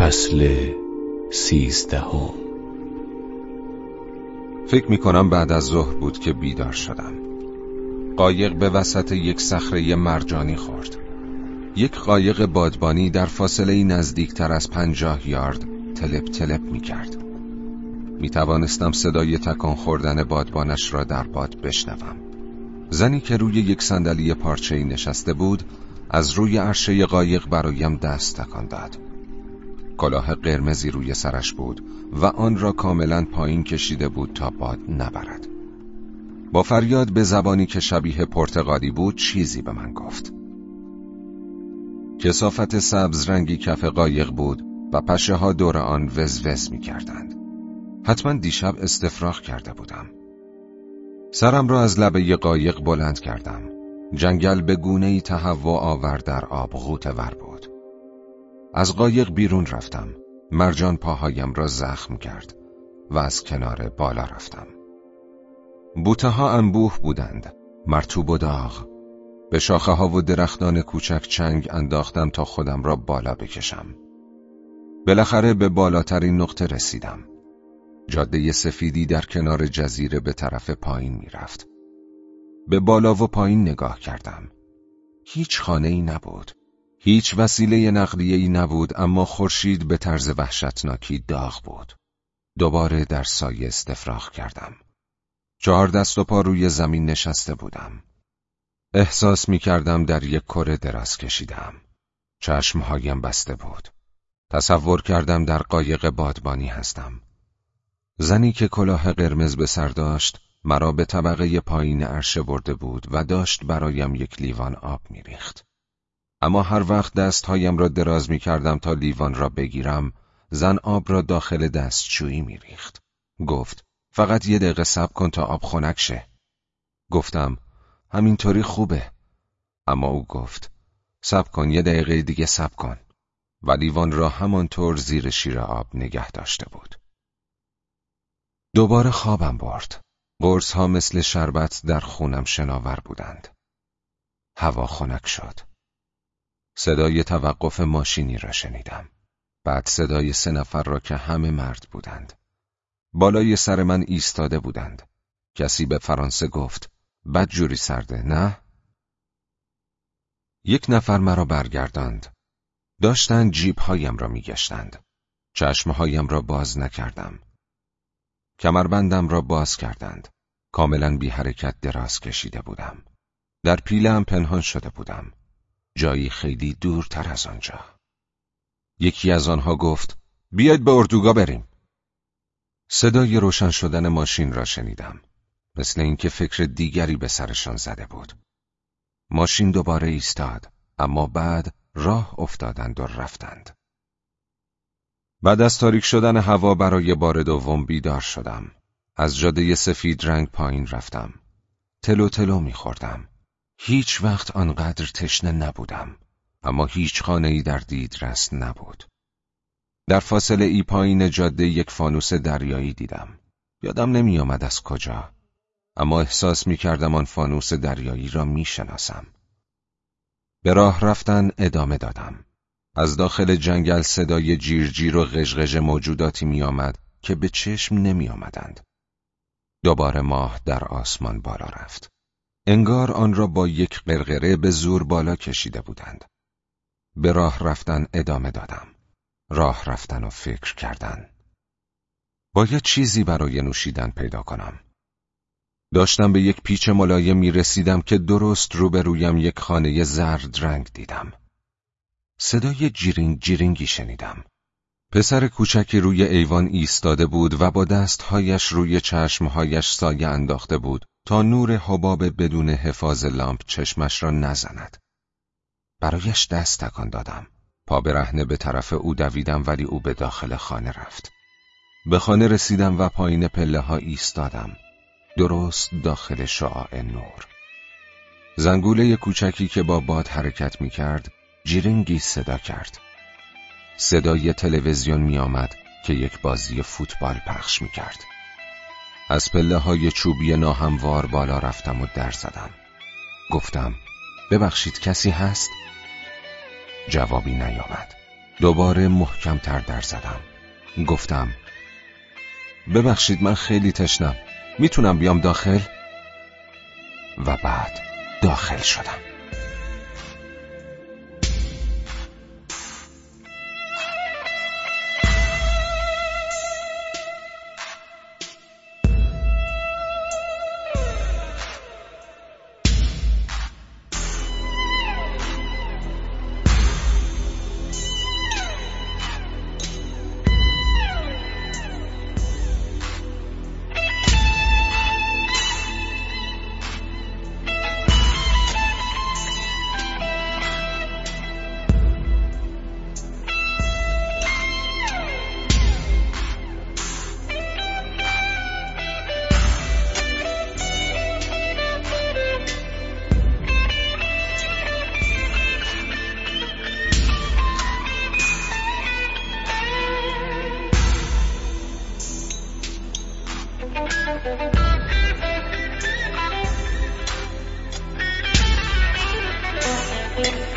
فصل سیزدهم. فکر می کنم بعد از ظهر بود که بیدار شدم. قایق به وسط یک صخره مرجانی خورد. یک قایق بادبانی در فاصله نزدیکتر از پنجاه یارد تلپ تلپ می کرد می توانستم صدای تکان خوردن بادبانش را در باد بشنوم. زنی که روی یک صندلی پارچه‌ای نشسته بود از روی عرشه قایق برایم دست تکان داد. کلاه قرمزی روی سرش بود و آن را کاملا پایین کشیده بود تا باد نبرد. با فریاد به زبانی که شبیه پرتغالی بود چیزی به من گفت. کسافت سبز رنگی کف قایق بود و پشه ها دور آن وز وز می کردند. حتما دیشب استفراغ کرده بودم. سرم را از لبه قایق بلند کردم. جنگل به گونه ای تهوع آور در آب غوت ور بود. از قایق بیرون رفتم مرجان پاهایم را زخم کرد و از کنار بالا رفتم بوته ها انبوه بودند مرتوب و داغ به شاخه ها و درختان کوچک چنگ انداختم تا خودم را بالا بکشم بالاخره به بالاترین نقطه رسیدم جاده سفیدی در کنار جزیره به طرف پایین می‌رفت. به بالا و پایین نگاه کردم. هیچ خانه ای نبود. هیچ وسیله نقلیه ای نبود اما خورشید به طرز وحشتناکی داغ بود. دوباره در سایه استفراغ کردم. چهار دست و پا روی زمین نشسته بودم. احساس می کردم در یک کره دراز کشیدم. چشمهایم بسته بود. تصور کردم در قایق بادبانی هستم. زنی که کلاه قرمز به سر داشت مرا به طبقه پایین عرشه برده بود و داشت برایم یک لیوان آب میریخت. اما هر وقت دستهایم را دراز می کردم تا لیوان را بگیرم زن آب را داخل دستشویی میریخت. گفت فقط یه دقیقه صبر کن تا آب خنک شه. گفتم همینطوری خوبه. اما او گفت صبر کن یه دقیقه دیگه صبر کن. و لیوان را همانطور زیر شیر آب نگه داشته بود. دوباره خوابم برد. قرص ها مثل شربت در خونم شناور بودند. هوا خنک شد. صدای توقف ماشینی را شنیدم. بعد صدای سه نفر را که همه مرد بودند. بالای سر من ایستاده بودند. کسی به فرانسه گفت بد جوری سرده نه؟ یک نفر مرا برگرداند. داشتند جیب هایم را میگشتند. چشمهایم را باز نکردم. کمربندم را باز کردند. کاملا بی حرکت دراز کشیده بودم. در پیلم پنهان شده بودم. جایی خیلی دورتر از آنجا. یکی از آنها گفت بیاید به اردوگاه بریم. صدای روشن شدن ماشین را شنیدم. مثل اینکه فکر دیگری به سرشان زده بود. ماشین دوباره ایستاد اما بعد راه افتادند و رفتند. بعد از تاریک شدن هوا برای بار دوم بیدار شدم. از جاده سفید رنگ پایین رفتم. تلو تلو میخوردم. هیچ وقت آنقدر تشنه نبودم. اما هیچ خانه ای در رست نبود. در فاصله ای پایین جاده یک فانوس دریایی دیدم. یادم نمی آمد از کجا. اما احساس می کردم آن فانوس دریایی را می شناسم. به راه رفتن ادامه دادم. از داخل جنگل صدای جیرجیر و غژغژ موجوداتی میآمد که به چشم نمی آمدند. دوباره ماه در آسمان بالا رفت. انگار آن را با یک قرقره به زور بالا کشیده بودند. به راه رفتن ادامه دادم. راه رفتن و فکر کردن. باید چیزی برای نوشیدن پیدا کنم. داشتم به یک پیچ ملایم می رسیدم که درست روبرویم یک خانه زرد رنگ دیدم. صدای جیرینگ جیرینگی شنیدم. پسر کوچکی روی ایوان ایستاده بود و با دستهایش روی چشمهایش سایه انداخته بود تا نور حباب بدون حفاظ لامپ چشمش را نزند. برایش دست تکان دادم. پا برهنه به طرف او دویدم ولی او به داخل خانه رفت. به خانه رسیدم و پایین پله ها ایستادم. درست داخل شعاع نور. زنگوله کوچکی که با باد حرکت می کرد جیرینگی صدا کرد صدای تلویزیون می آمد که یک بازی فوتبال پخش می کرد از پله های چوبی ناهموار بالا رفتم و در زدم. گفتم ببخشید کسی هست؟ جوابی نیامد. دوباره محکمتر در زدم. گفتم ببخشید من خیلی تشنم. می‌تونم بیام داخل؟ و بعد داخل شدم. Thank you.